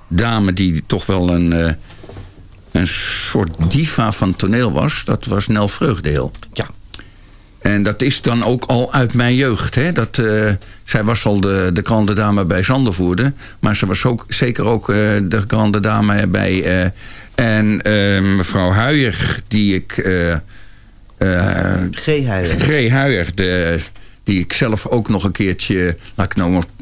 dame die toch wel een, een soort diva van toneel was... dat was Nel Vreugdeel. Ja. En dat is dan ook al uit mijn jeugd. Hè? Dat, eh, zij was al de, de grande dame bij Zandervoerde. Maar ze was ook, zeker ook eh, de grande dame bij... eh, en mevrouw Huijer, die ik... G. Huijer. G. Huijer, de, die ik zelf ook nog een keertje... Laat ik nou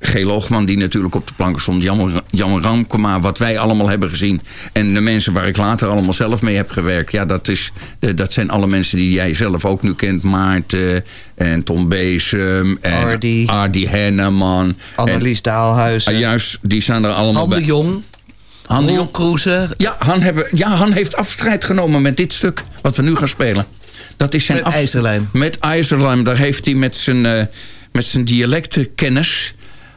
G. Loogman, die natuurlijk op de planken stond. Jan, Jan Ramkema, wat wij allemaal hebben gezien. En de mensen waar ik later allemaal zelf mee heb gewerkt. Ja, dat, is, eh, dat zijn alle mensen die jij zelf ook nu kent. Maarten en Tom Beesem. En Ardy. Ardy Henneman. Annelies Daalhuizen. En, ah, juist, die staan er allemaal Han de bij. Jong. Han de Jong. Ja Han, hebben, ja, Han heeft afstrijd genomen met dit stuk. Wat we nu gaan spelen. Dat is zijn Met af- IJzerlijm. Met IJzerlijm. Daar heeft hij met zijn, eh, met zijn dialectenkennis.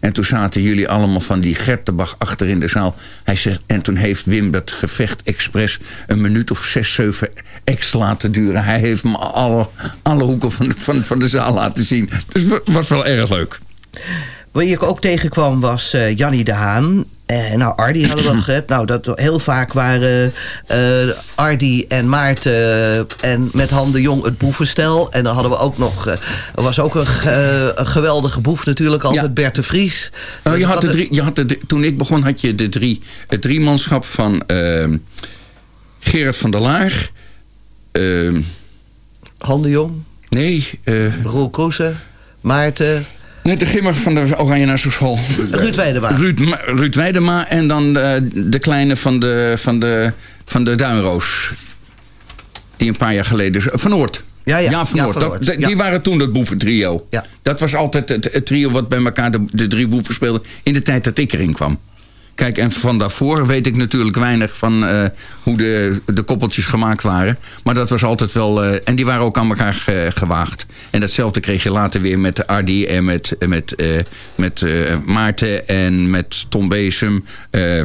En toen zaten jullie allemaal van die Gertenbach achter in de zaal. Hij zegt, en toen heeft Wim dat gevecht expres een minuut of zes, zeven extra laten duren. Hij heeft me alle, alle hoeken van, van, van de zaal laten zien. Dus het was wel erg leuk. Wie ik ook tegenkwam was eh Jannie de Haan. Eh, nou, Ardi hadden we al gehad. Nou, dat heel vaak waren eh Ardi en Maarten en met Han de Jong het boevenstel. En dan hadden we ook nog... eh, er was ook een, een geweldige boef natuurlijk, altijd Bert de Vries. Nou, je had de drie, je had de, toen ik begon had je de drie, het driemanschap van ehm, Gerard van der Laar. ehm, Han de Jong. Nee. Uh, Roel Kroese. Maarten. De gimmer van de Oranje Nassau School. Ruud Weidema. Ruud, Ruud Weidema en dan de, de kleine van de, van, de, van de Duinroos. Die een paar jaar geleden... Van Noord. Ja, ja. van Ja, Noord. Van Dat- Noord. dat- Ja. Die waren toen dat boeventrio. Ja. Dat was altijd het, het trio wat bij elkaar de, de drie boeven speelde... in de tijd dat ik erin kwam. Kijk, en van daarvoor weet ik natuurlijk weinig van eh, hoe de, de koppeltjes gemaakt waren. Maar dat was altijd wel... eh, en die waren ook aan elkaar ge- gewaagd. En datzelfde kreeg je later weer met Ardi en met, met, eh, met eh, Maarten en met Tom Beesem. eh,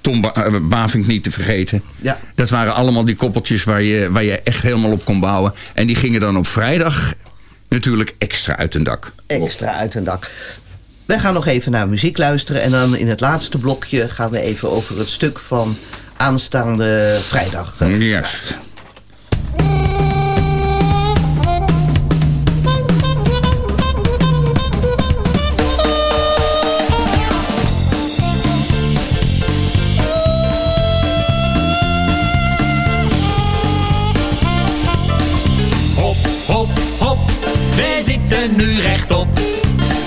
Tom ba Bavink niet te vergeten. Ja. Dat waren allemaal die koppeltjes waar je, waar je echt helemaal op kon bouwen. En die gingen dan op vrijdag natuurlijk extra uit een dak. Extra uit een dak. Wij gaan nog even naar muziek luisteren. En dan in het laatste blokje gaan we even over het stuk van aanstaande vrijdag. Juist. Hop, hop, hop, we zitten nu rechtop.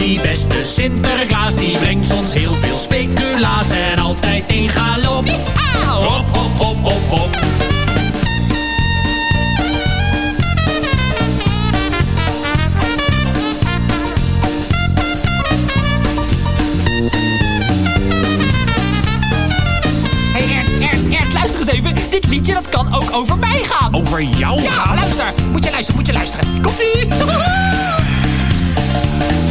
Die beste Sinterklaas die brengt ons heel veel speculaas en altijd in galop. Hop, hop, hop, hop, hop. Even. Dit liedje dat kan ook over mij gaan. Over jou Ja, gaan? luister. Moet je luisteren, moet je luisteren. Komt-ie. [laughs]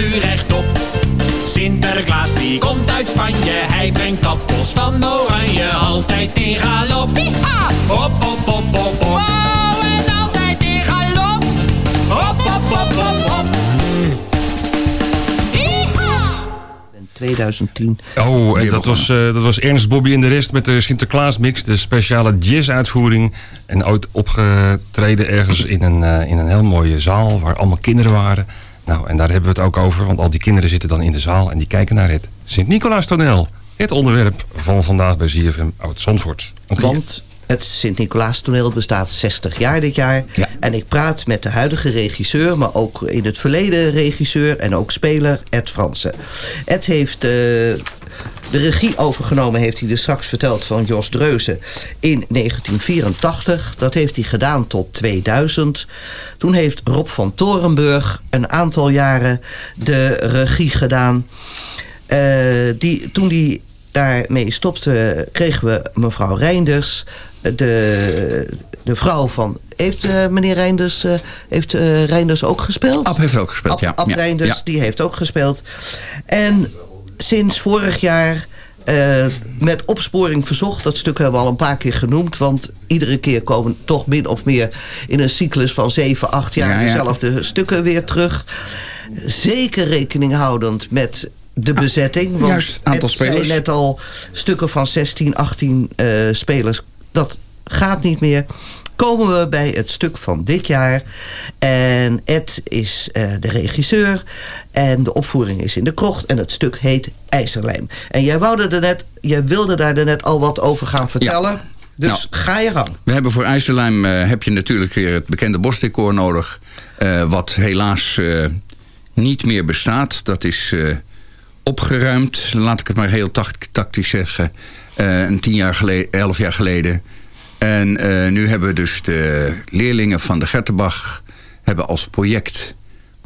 nu rechtop. Sinterklaas die komt uit Spanje, hij brengt appels van oranje, altijd in galop. Hop, hop, hop, hop, hop. Wow, en altijd in galop. Hop, hop, hop, hop, hop. 2010. Oh, en dat was, eh, dat was Ernst Bobby en de rest met de Sinterklaas mix. De speciale jazz-uitvoering. En ooit opgetreden ergens in een, eh, in een heel mooie zaal waar allemaal kinderen waren. Nou, en daar hebben we het ook over. Want al die kinderen zitten dan in de zaal en die kijken naar het Sint-Nicolaas toneel. Het onderwerp van vandaag bij ZFM Oud-Zandvoort. Want het Sint-Nicolaas toneel bestaat 60 jaar dit jaar. En ik praat met de huidige regisseur, maar ook in het verleden regisseur en ook speler Ed Fransen. Ed heeft eh, de regie overgenomen, heeft hij dus straks verteld, van Jos Dreuzen in 1984. Dat heeft hij gedaan tot 2000. Toen heeft Rob van Torenburg een aantal jaren de regie gedaan. Eh, die, toen die daarmee stopte, kregen we mevrouw Reinders, de, de vrouw van... Heeft eh, meneer Reinders, eh, heeft, Reinders ook gespeeld? Ab heeft ook gespeeld, Ab, ja. Ab Ja, Reinders, ja. die heeft ook gespeeld. En sinds vorig jaar... eh, met opsporing verzocht, dat stuk hebben we al een paar keer genoemd... want iedere keer komen toch min of meer in een cyclus van 7, 8 jaar... Ja, ja. dezelfde stukken weer terug. Zeker rekening houdend met de bezetting. Want Ah, juist, aantal het zijn spelers. net al stukken van 16, 18 eh, spelers. Dat gaat niet meer. Komen we bij het stuk van dit jaar. En Ed is eh, de regisseur. En de opvoering is in de krocht. En het stuk heet IJzerlijm. En jij, wou er net, jij wilde daar net al wat over gaan vertellen. Dus Nou, ga je gang. We hebben voor IJssellijm eh, heb je natuurlijk weer het bekende bosdecor nodig. eh, wat helaas niet meer bestaat. Dat is opgeruimd, laat ik het maar heel tact- tactisch zeggen. een tien jaar geleden, elf jaar geleden. En eh, nu hebben we dus de leerlingen van de Gertenbach... hebben als project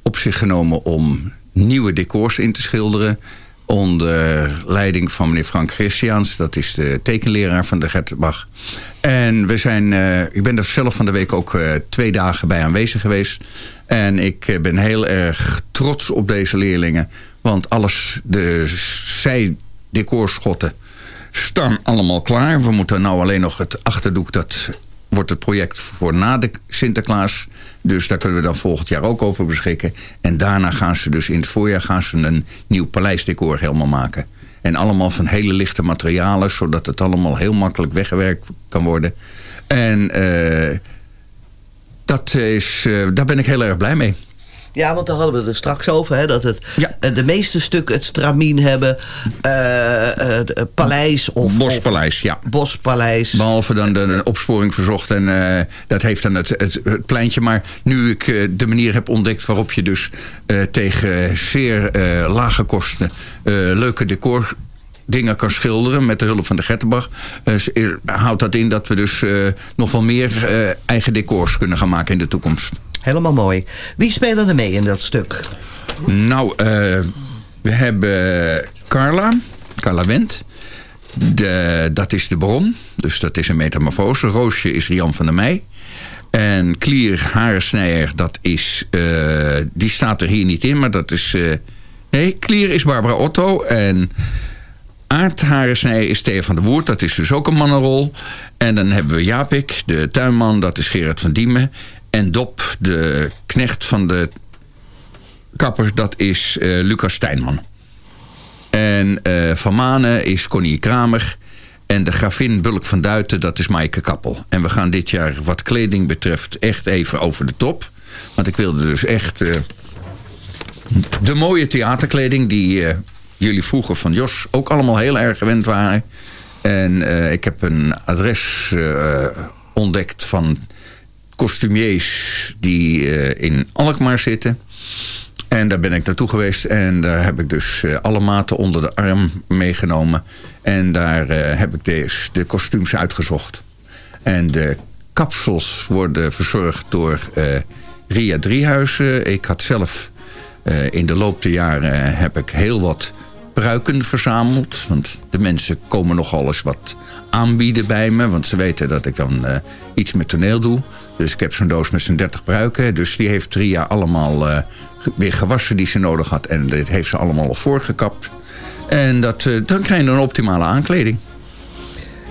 op zich genomen om nieuwe decors in te schilderen onder leiding van meneer Frank Christiaans. Dat is de tekenleraar van de Gertenbach. En we zijn, eh, ik ben er zelf van de week ook eh, twee dagen bij aanwezig geweest. En ik ben heel erg trots op deze leerlingen. Want alles, de zijdecorschotten staan allemaal klaar. We moeten nou alleen nog het achterdoek, dat wordt het project voor na de Sinterklaas. Dus daar kunnen we dan volgend jaar ook over beschikken. En daarna gaan ze dus in het voorjaar gaan ze een nieuw paleisdecor helemaal maken. En allemaal van hele lichte materialen, zodat het allemaal heel makkelijk weggewerkt kan worden. En eh, dat is, eh, daar ben ik heel erg blij mee. Ja, want daar hadden we het er straks over. Hè, dat het, de meeste stukken het stramien hebben. eh, eh, paleis of... Bospaleis, ja. Bospaleis. Behalve dan de, de opsporing verzocht. En eh, dat heeft dan het, het, het pleintje. Maar nu ik eh, de manier heb ontdekt waarop je dus eh, tegen zeer eh, lage kosten eh, leuke decor dingen kan schilderen met de hulp van de Gettenbach. eh, houdt dat in dat we dus eh, nog wel meer eh, eigen decors kunnen gaan maken in de toekomst. Helemaal mooi. Wie spelen er mee in dat stuk? Nou, we hebben Carla, Carla Wendt. De, dat is de bron, dus dat is een metamorfose. Roosje is Jan van der Meij. En Klier Harensnijer, dat is, die staat er hier niet in, maar dat is... nee, Klier is Barbara Otto en... Aard Harensnijer is Theo van der Woert, dat is dus ook een mannenrol. En dan hebben we Japik, de tuinman, dat is Gerard van Diemen. En Dop, de knecht van de kapper, dat is eh, Lucas Stijnman. En eh, Van Manen is Connie Kramer. En de gravin Bulk van Duiten, dat is Maaike Kappel. En we gaan dit jaar wat kleding betreft echt even over de top. Want ik wilde dus echt eh, de mooie theaterkleding... die jullie vroeger van Jos ook allemaal heel erg gewend waren. En eh, ik heb een adres eh, ontdekt van kostumiers die eh, in Alkmaar zitten... En daar ben ik naartoe geweest en daar heb ik dus alle maten onder de arm meegenomen. En daar heb ik deze, de kostuums uitgezocht. En de kapsels worden verzorgd door Ria Driehuizen. Ik had zelf in de loop der jaren heb ik heel wat pruiken verzameld. Want de mensen komen nogal eens wat aanbieden bij me. Want ze weten dat ik dan eh, iets met toneel doe. Dus ik heb zo'n doos met zo'n 30 pruiken. Dus die heeft Ria allemaal eh, weer gewassen die ze nodig had. En dit heeft ze allemaal al voorgekapt. En dat, eh, dan krijg je een optimale aankleding.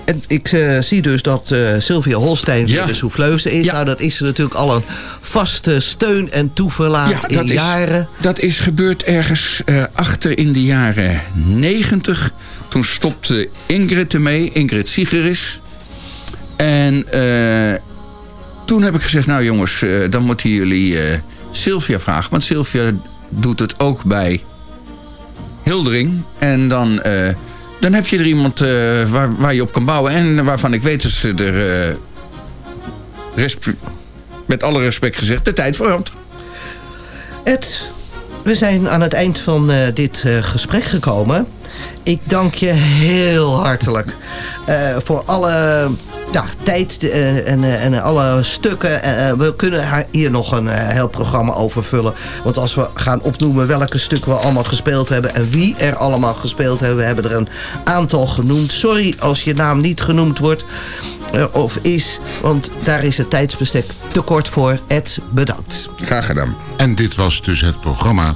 En ik eh, zie dus dat eh, Sylvia Holstein Ja. weer de souffleuse is. Nou, dat is natuurlijk al een vaste steun en toeverlaat Ja, in dat is, jaren. dat is gebeurd ergens eh, achter in de jaren 90. Toen stopte Ingrid ermee, Ingrid Siegeris. En toen heb ik gezegd, nou jongens, dan moeten jullie Sylvia vragen. Want Sylvia doet het ook bij Hildering. En dan, dan heb je er iemand eh, waar, waar je op kan bouwen. En waarvan ik weet dat ze er, eh, met alle respect gezegd, de tijd voor had. Ed, we zijn aan het eind van eh, dit gesprek gekomen. Ik dank je heel hartelijk voor alle ja, tijd eh, en, eh, en alle stukken. Eh, we kunnen haar hier nog een heel programma over vullen. Want als we gaan opnoemen welke stukken we allemaal gespeeld hebben... en wie er allemaal gespeeld hebben, we hebben er een aantal genoemd. Sorry als je naam niet genoemd wordt of is, want daar is het tijdsbestek te kort voor. Ed, bedankt. Graag gedaan. En dit was dus het programma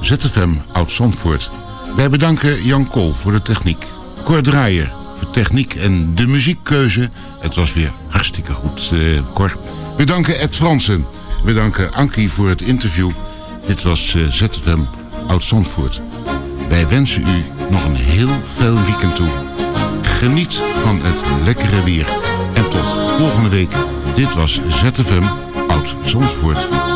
ZFM Oud-Zandvoort. Wij bedanken Jan Kool voor de techniek. Cor Draaier voor techniek en de muziekkeuze. Het was weer hartstikke goed, eh, Cor. We danken Ed Fransen. We danken Ankie voor het interview. Dit was eh, ZFM Oud-Zandvoort. Wij wensen u nog een heel fijn weekend toe. Geniet van het lekkere weer. En tot volgende week. Dit was ZFM Oud-Zandvoort.